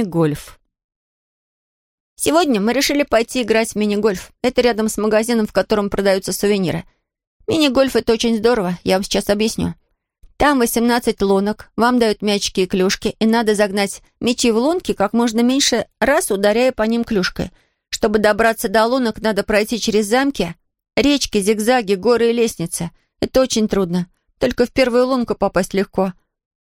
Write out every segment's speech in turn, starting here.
Мини-гольф. Сегодня мы решили пойти играть в мини-гольф. Это рядом с магазином, в котором продаются сувениры. Мини-гольф — это очень здорово, я вам сейчас объясню. Там 18 лунок, вам дают мячики и клюшки, и надо загнать мячи в лунки как можно меньше раз, ударяя по ним клюшкой. Чтобы добраться до лунок, надо пройти через замки, речки, зигзаги, горы и лестницы. Это очень трудно. Только в первую лунку попасть легко.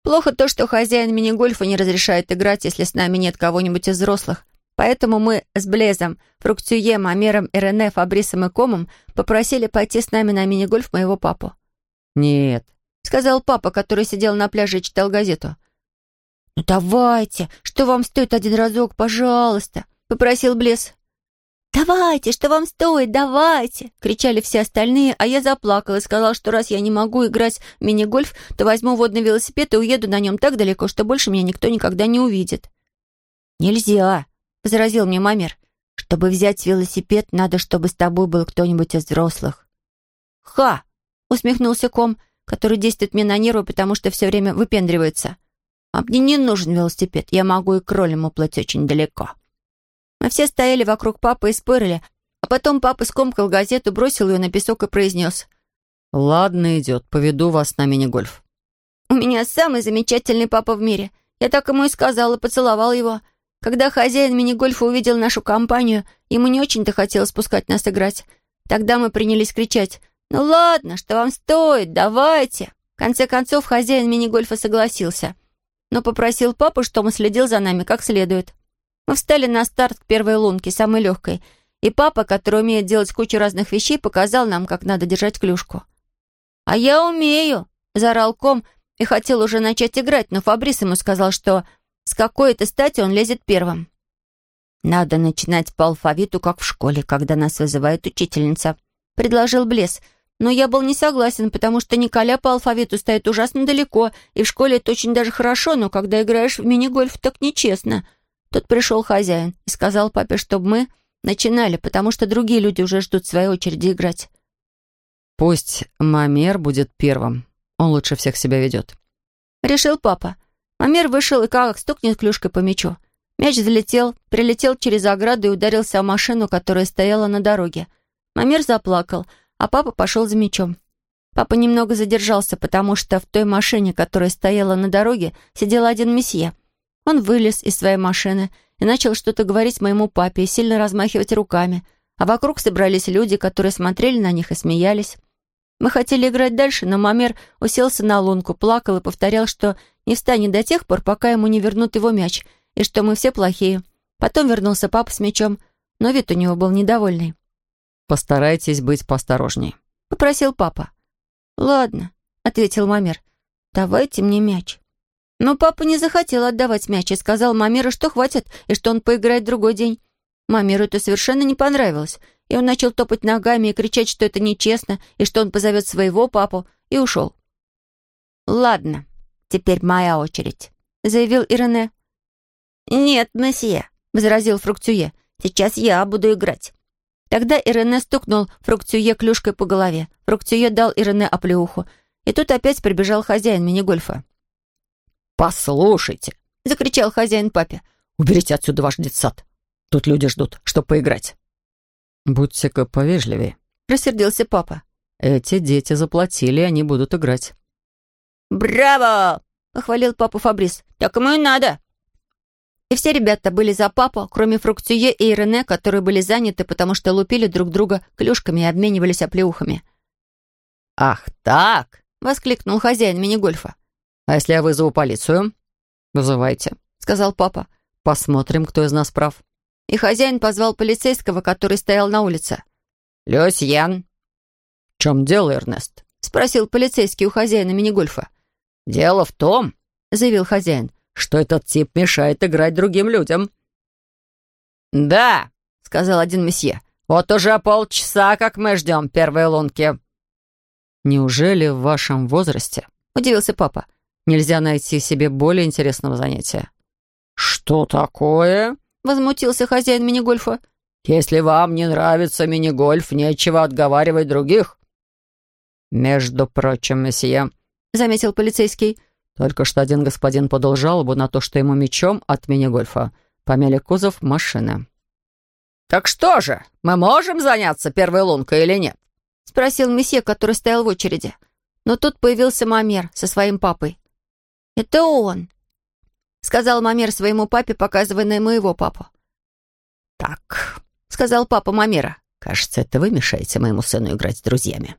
Плохо то, что хозяин мини-гольфа не разрешает играть, если с нами нет кого-нибудь из взрослых. Поэтому мы с Блезом, Фруктюе, Мамером, Ирене, Фабрисом и Комом попросили пойти с нами на мини-гольф моего папу. «Нет», — сказал папа, который сидел на пляже и читал газету. «Ну давайте, что вам стоит один разок, пожалуйста», — попросил Блез. «Давайте, что вам стоит, давайте!» — кричали все остальные, а я заплакала и сказала, что раз я не могу играть в мини-гольф, то возьму водный велосипед и уеду на нем так далеко, что больше меня никто никогда не увидит. «Нельзя!» — возразил мне Мамер. «Чтобы взять велосипед, надо, чтобы с тобой был кто-нибудь из взрослых». «Ха!» — усмехнулся Ком, который действует мне на нервы, потому что все время выпендривается. «А мне не нужен велосипед, я могу и кролем уплыть очень далеко». Мы все стояли вокруг папы и спорили, а потом папа скомкал газету, бросил ее на песок и произнес. «Ладно, идет, поведу вас на мини-гольф». «У меня самый замечательный папа в мире. Я так ему и сказал, и поцеловал его. Когда хозяин мини-гольфа увидел нашу компанию, ему не очень-то хотелось спускать нас играть. Тогда мы принялись кричать «Ну ладно, что вам стоит, давайте!» В конце концов, хозяин мини-гольфа согласился, но попросил папу, чтобы он следил за нами как следует. Мы встали на старт к первой лунке, самой легкой, и папа, который умеет делать кучу разных вещей, показал нам, как надо держать клюшку. «А я умею!» — заорал ком и хотел уже начать играть, но Фабрис ему сказал, что с какой-то стати он лезет первым. «Надо начинать по алфавиту, как в школе, когда нас вызывает учительница», — предложил Блес. Но я был не согласен, потому что Николя по алфавиту стоит ужасно далеко, и в школе это очень даже хорошо, но когда играешь в мини-гольф, так нечестно. Тут пришел хозяин и сказал папе, чтобы мы начинали, потому что другие люди уже ждут своей очереди играть. «Пусть Мамер будет первым. Он лучше всех себя ведет». Решил папа. Мамер вышел и как стукнет клюшкой по мячу. Мяч залетел, прилетел через ограду и ударился о машину, которая стояла на дороге. Мамер заплакал, а папа пошел за мячом. Папа немного задержался, потому что в той машине, которая стояла на дороге, сидел один месье — он вылез из своей машины и начал что-то говорить моему папе и сильно размахивать руками, а вокруг собрались люди, которые смотрели на них и смеялись. Мы хотели играть дальше, но Мамер уселся на лунку, плакал и повторял, что не встанет до тех пор, пока ему не вернут его мяч, и что мы все плохие. Потом вернулся папа с мячом, но вид у него был недовольный. «Постарайтесь быть поосторожней», — попросил папа. «Ладно», — ответил Мамер. «Давайте мне мяч». Но папа не захотел отдавать мяч и сказал Мамиру, что хватит, и что он поиграет другой день. Мамиру это совершенно не понравилось, и он начал топать ногами и кричать, что это нечестно, и что он позовет своего папу, и ушел. «Ладно, теперь моя очередь», — заявил Ирене. «Нет, месье», — возразил Фруктюе, — «сейчас я буду играть». Тогда Ирене стукнул Фруктюе клюшкой по голове. Фруктюе дал Ирене оплеуху, и тут опять прибежал хозяин мини-гольфа. «Послушайте!» — закричал хозяин папе. «Уберите отсюда ваш детсад. Тут люди ждут, чтобы поиграть». «Будьте-ка повежливее», — рассердился папа. «Эти дети заплатили, они будут играть». «Браво!» — похвалил папу Фабрис. «Так ему и надо». И все ребята были за папу, кроме Фруктюе и Ирене, которые были заняты, потому что лупили друг друга клюшками и обменивались оплеухами. «Ах так!» — воскликнул хозяин мини-гольфа. «А если я вызову полицию?» «Вызывайте», — сказал папа. «Посмотрим, кто из нас прав». И хозяин позвал полицейского, который стоял на улице. «Люсьян». «В чем дело, Эрнест?» — спросил полицейский у хозяина мини-гольфа. «Дело в том», — заявил хозяин, «что этот тип мешает играть другим людям». «Да», — сказал один месье, «вот уже полчаса, как мы ждем первой лунки». «Неужели в вашем возрасте?» — удивился папа Нельзя найти себе более интересного занятия». «Что такое?» — возмутился хозяин мини-гольфа. «Если вам не нравится мини-гольф, нечего отговаривать других». «Между прочим, месье», — заметил полицейский, Только что один господин подал жалобу на то, что ему мечом от мини-гольфа помяли кузов машины. «Так что же, мы можем заняться первой лункой или нет?» — спросил месье, который стоял в очереди. Но тут появился Мамер со своим папой. «Это он», — сказал Мамер своему папе, показывая на моего папу. «Так», — сказал папа Мамера, — «кажется, это вы мешаете моему сыну играть с друзьями».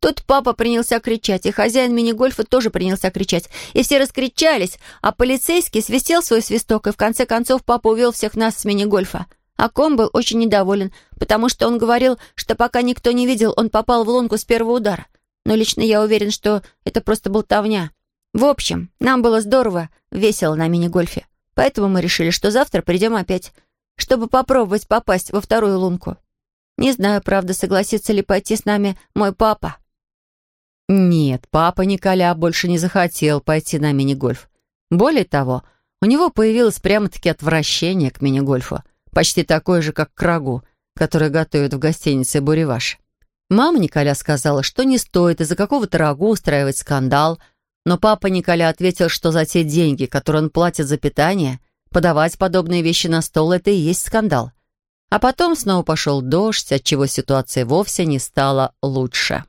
Тут папа принялся кричать, и хозяин мини-гольфа тоже принялся кричать. И все раскричались, а полицейский свистел свой свисток, и в конце концов папа увел всех нас с мини-гольфа. А Ком был очень недоволен, потому что он говорил, что пока никто не видел, он попал в лунку с первого удара. Но лично я уверен, что это просто болтовня. В общем, нам было здорово, весело на мини-гольфе. Поэтому мы решили, что завтра придем опять, чтобы попробовать попасть во вторую лунку. Не знаю, правда, согласится ли пойти с нами мой папа. Нет, папа Николя больше не захотел пойти на мини-гольф. Более того, у него появилось прямо-таки отвращение к мини-гольфу, почти такое же, как к рагу, который готовят в гостинице «Буреваш». Мама Николя сказала, что не стоит из-за какого-то рагу устраивать скандал, но папа Николя ответил, что за те деньги, которые он платит за питание, подавать подобные вещи на стол — это и есть скандал. А потом снова пошел дождь, отчего ситуация вовсе не стала лучше.